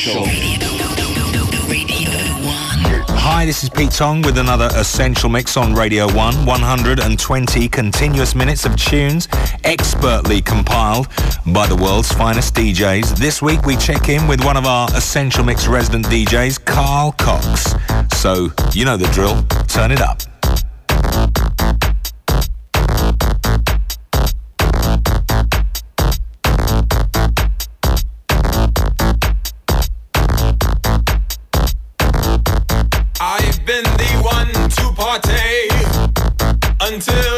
Essential. Hi, this is Pete Tong with another Essential Mix on Radio 1. 120 continuous minutes of tunes expertly compiled by the world's finest DJs. This week we check in with one of our Essential Mix resident DJs, Carl Cox. So, you know the drill. Turn it up. party until.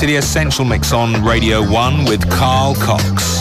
To the Essential Mix on Radio 1 with Carl Cox.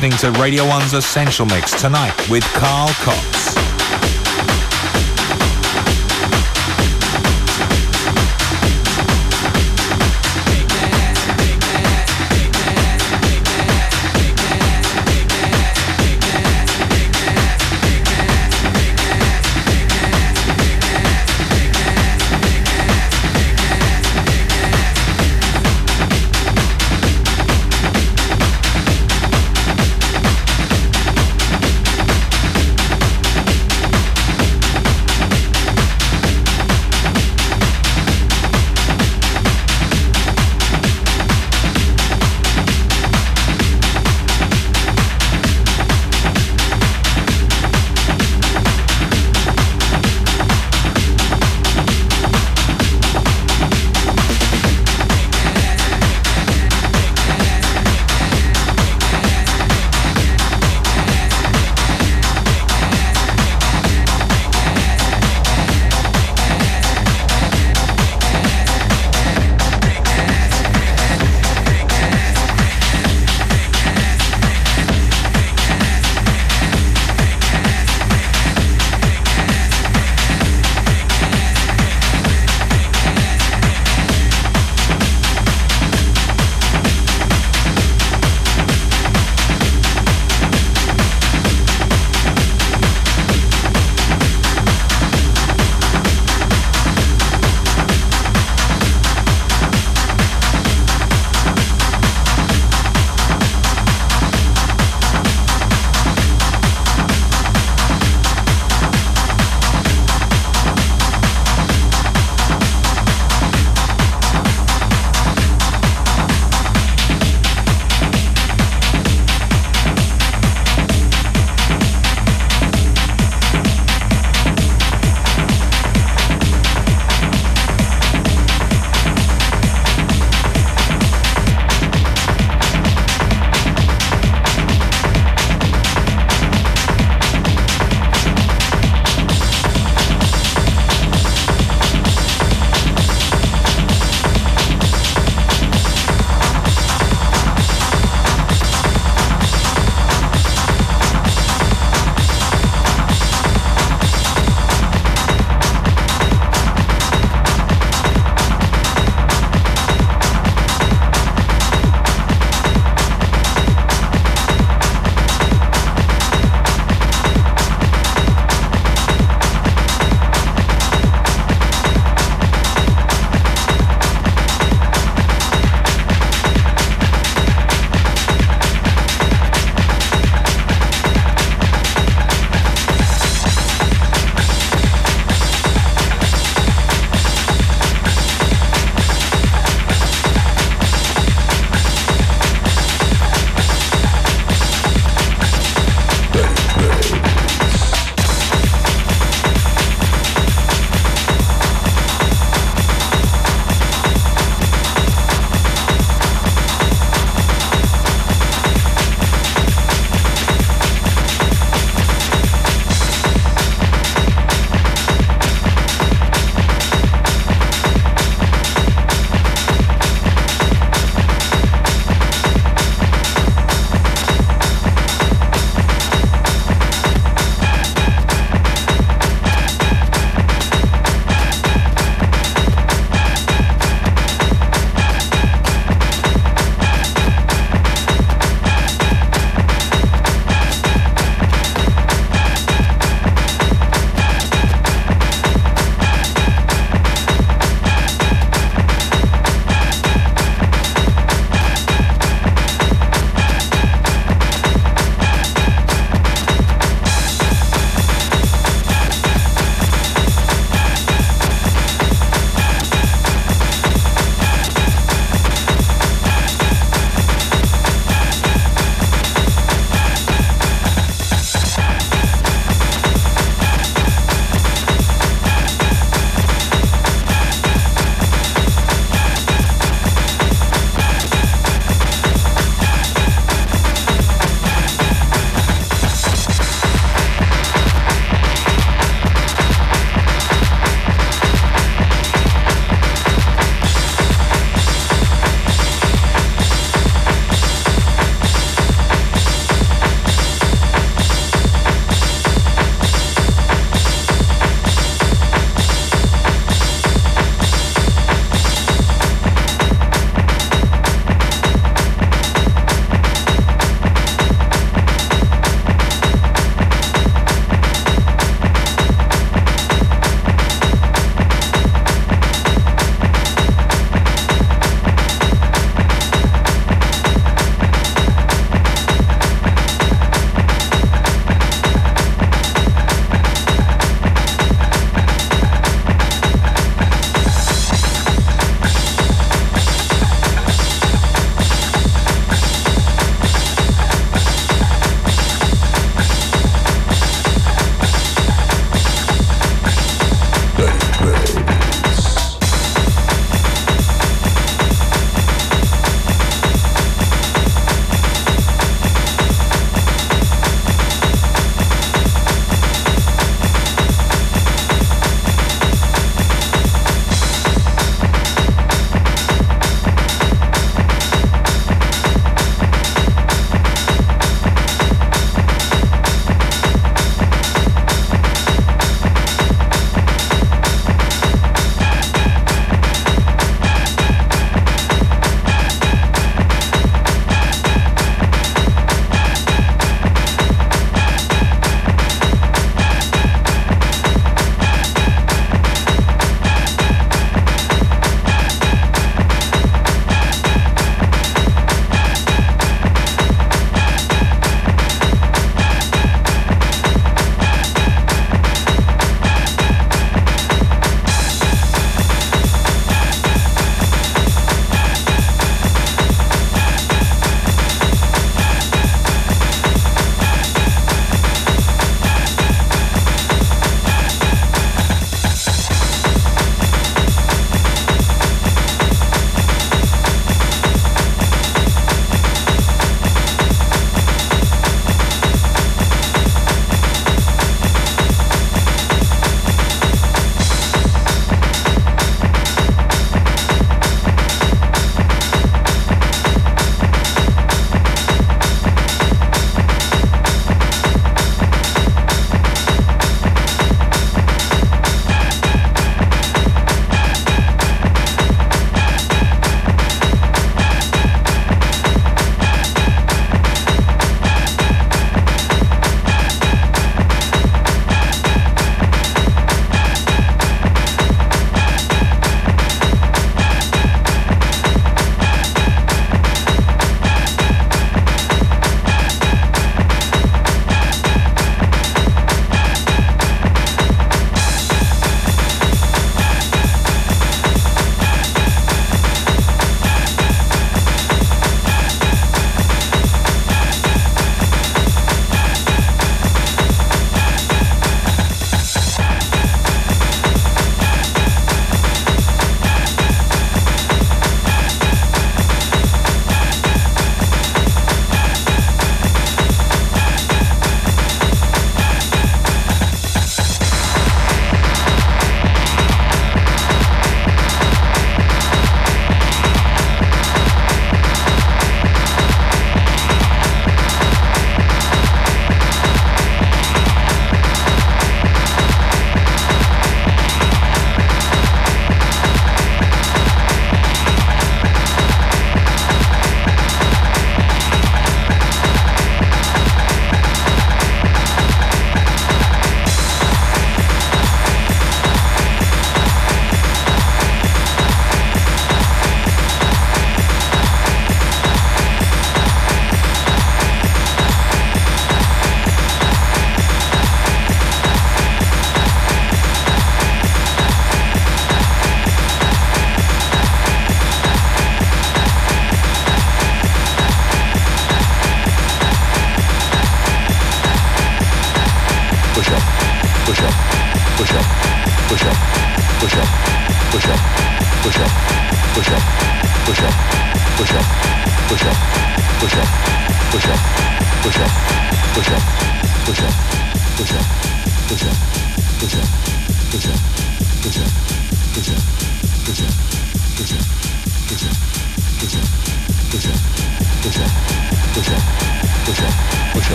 Listening to Radio 1's Essential Mix tonight with Carl Cox.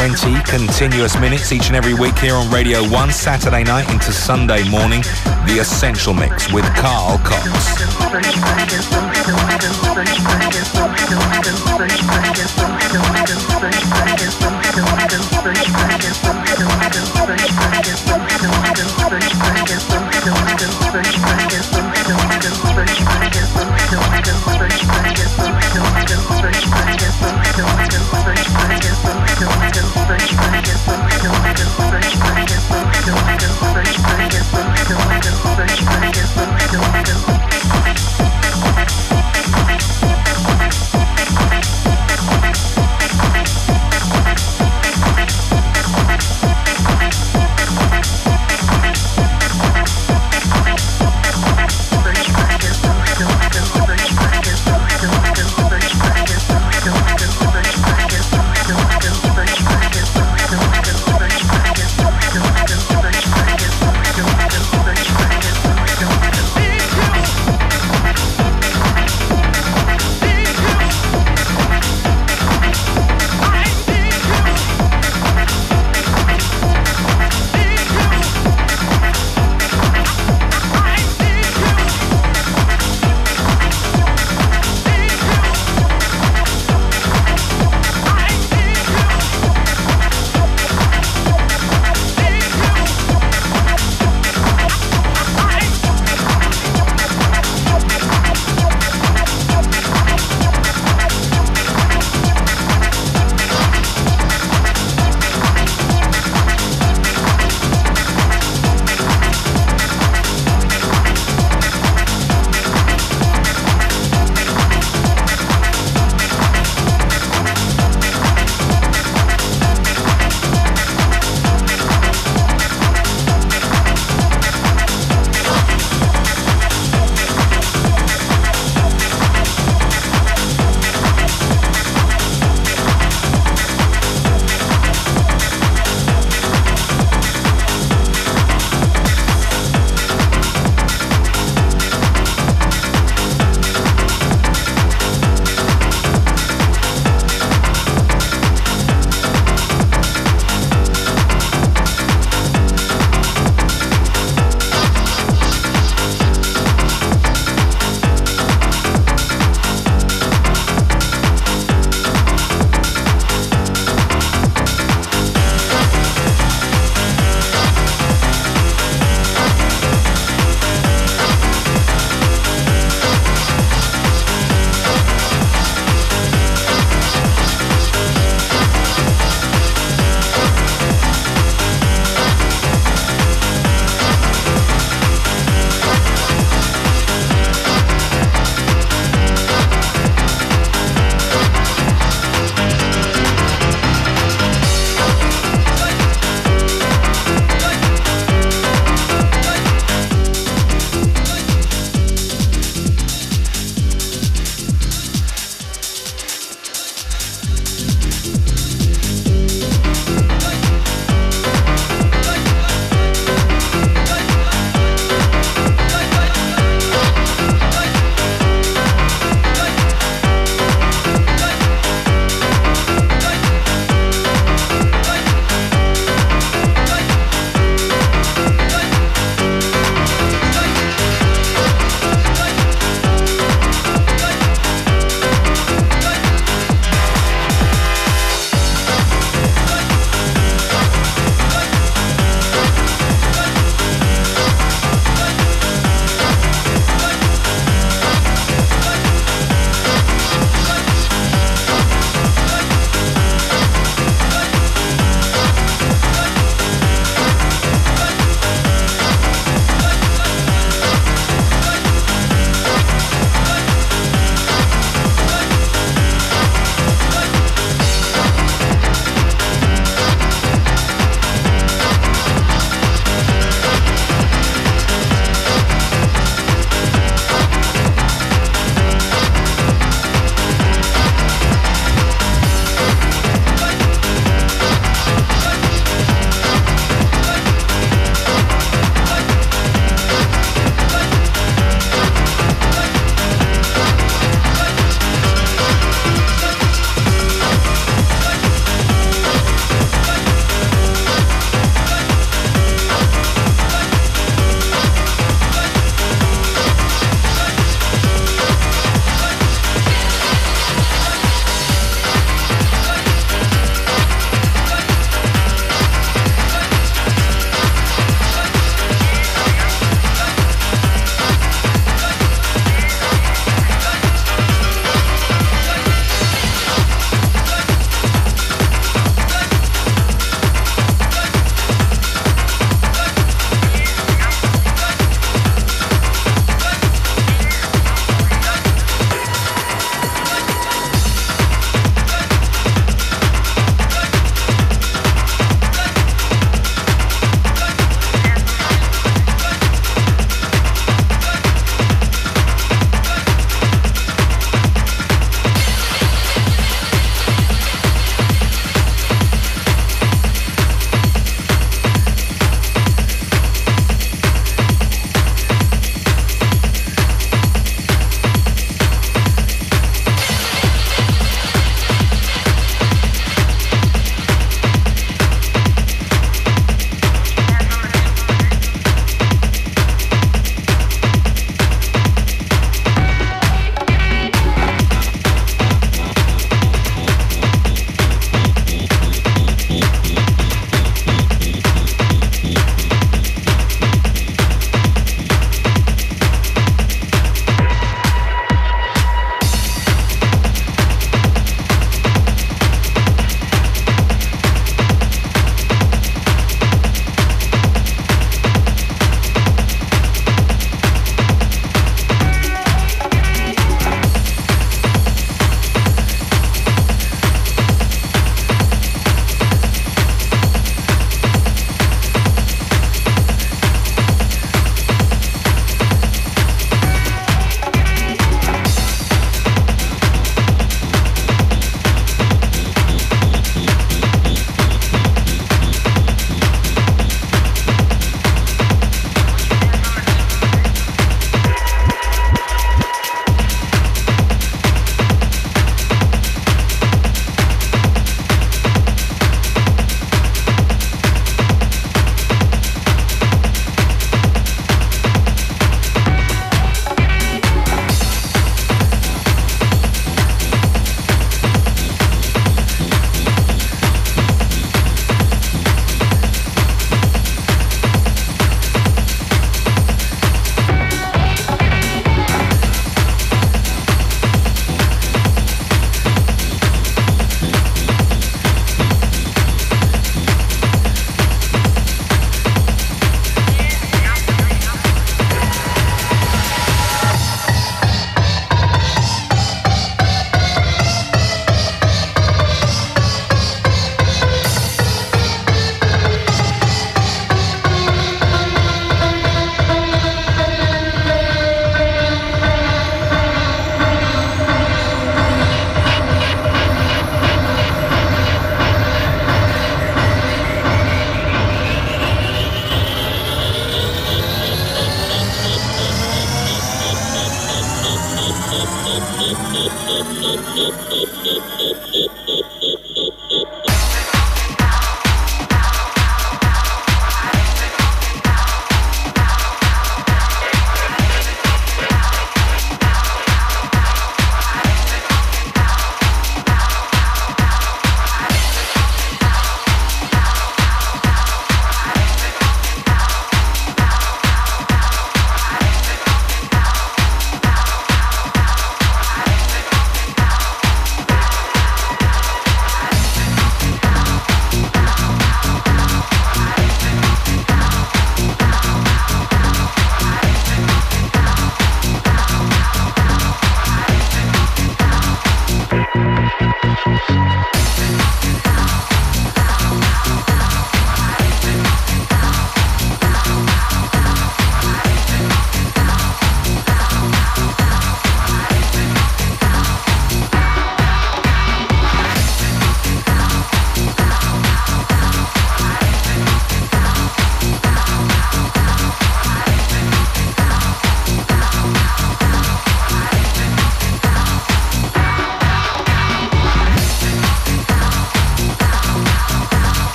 120 continuous minutes each and every week here on Radio 1, Saturday night into Sunday morning. The Essential Mix with Carl Cox. Thank you.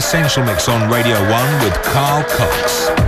Essential Mix on Radio 1 with Carl Cox.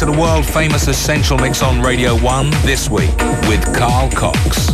To the world famous Essential Mix on Radio 1 this week with Carl Cox.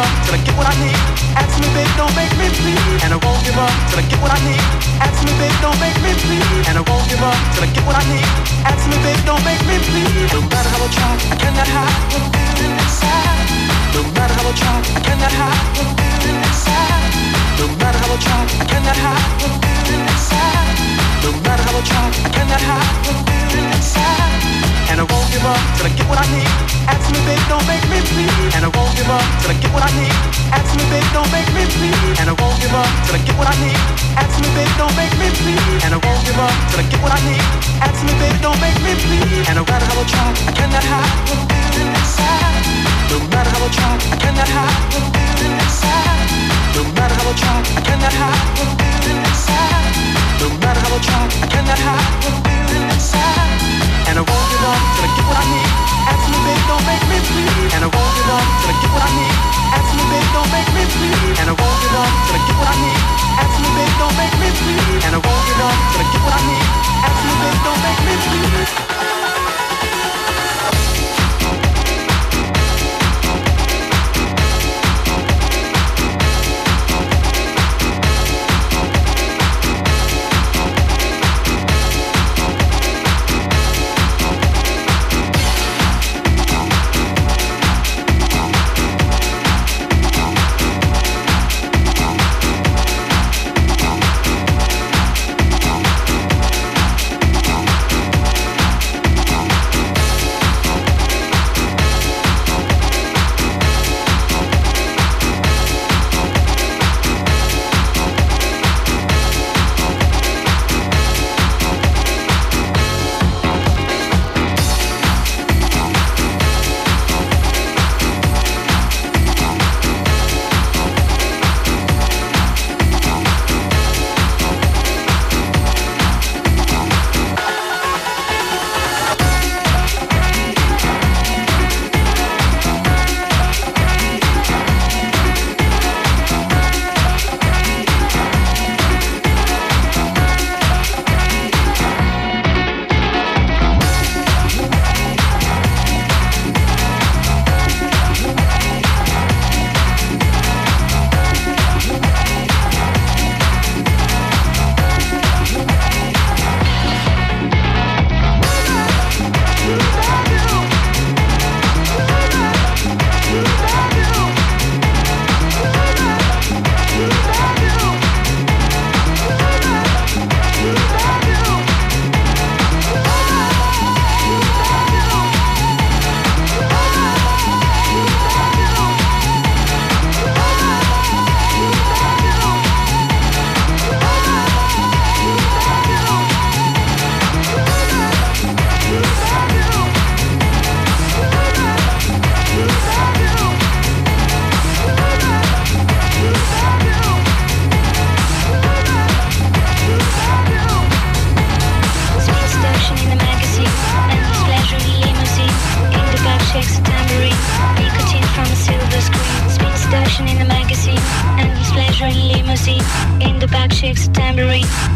Till I get what I need. Ask me, babe, don't make me please. And I won't give up till I get what I need. Ask me, babe, don't make me please. And I won't give up till I get what I need. Ask me, babe, don't make me please. No matter how I try, I cannot hide what I'm inside. No matter how I try, I cannot hide what I'm inside. No matter how I try, I cannot hide what I'm inside. No matter how I try, I cannot hide I'm feeling inside. And I won't give up till I get what I need. Ask me, babe, don't make me please. And I won't give up till I get what I need. Ask me, babe, don't make me please. And I won't give up till I get what I need. Ask me, babe, don't make me please. And I won't give up till I get what I need. Ask me, babe, don't make me please. And no matter how I try, I cannot hide I'm feeling inside. No matter how I try, I cannot hide I'm feeling inside. No matter how I try, I cannot hide I'm feeling inside. No matter how I try, I cannot hide what I'm feeling inside. And I won't give up till I get what I need. Me, babe, don't make me please. And I won't give up till I get what I need. Me, babe, don't make me please. And I won't give up I get what I need. Me, babe, don't make me please. And I won't give up till I get what I need. Me, babe, don't make me please.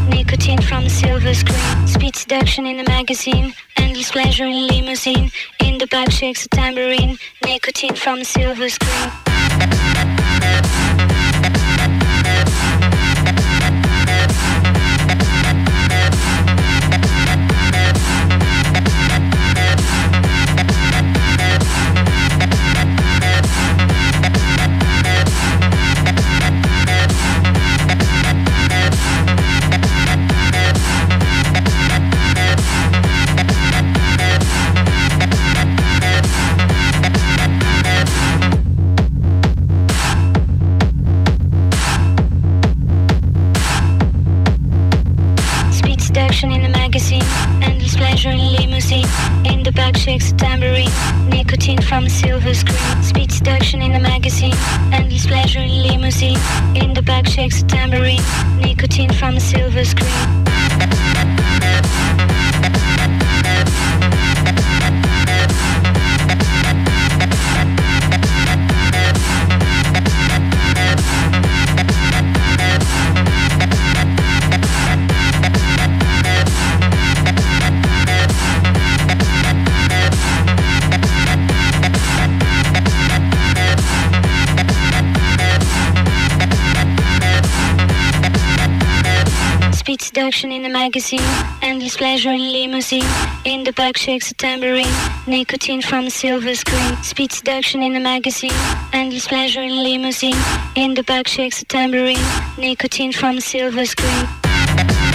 Nicotine from silver screen. Speed seduction in the magazine, endless pleasure in limousine. In the back shakes a tambourine, nicotine from silver screen. The endless pleasure in limousine. In the back shakes a tambourine, nicotine from a silver screen. Speed seduction in the magazine, endless pleasure in limousine. In the back shakes a tambourine, nicotine from a silver screen. Seduction in the magazine, endless pleasure in limousine. In the back shakes a tambourine, nicotine from a silver screen. Speed seduction in the magazine, endless pleasure in limousine. In the back shakes a tambourine, nicotine from a silver screen.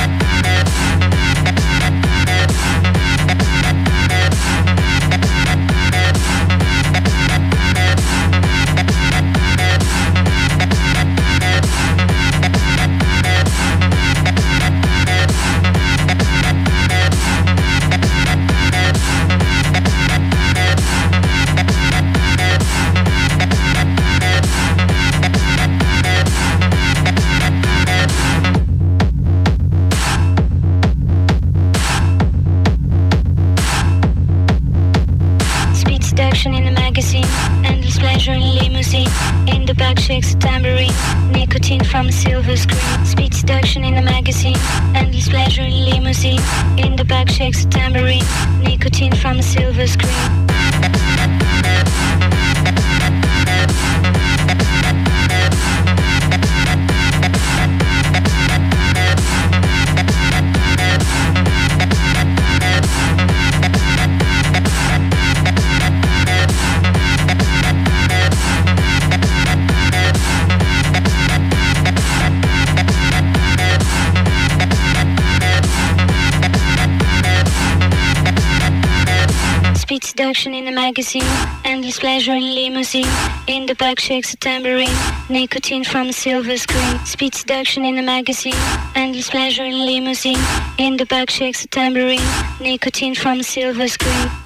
Magazine, endless pleasure in limousine. In the back shakes a tambourine, nicotine from a silver screen. Speed seduction in the magazine, and endless pleasure in limousine. In the back shakes a tambourine, nicotine from a silver screen.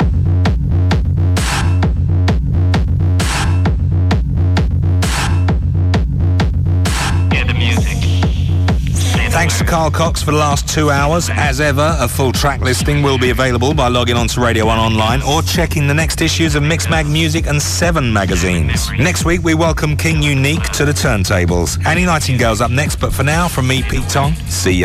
Thanks to Carl Cox for the last two hours. As ever, a full track listing will be available by logging on to Radio 1 online or checking the next issues of Mixmag Muzik and Seven magazines. Next week, we welcome King Unique to the turntables. Annie Nightingale's up next, but for now, from me, Pete Tong, see ya.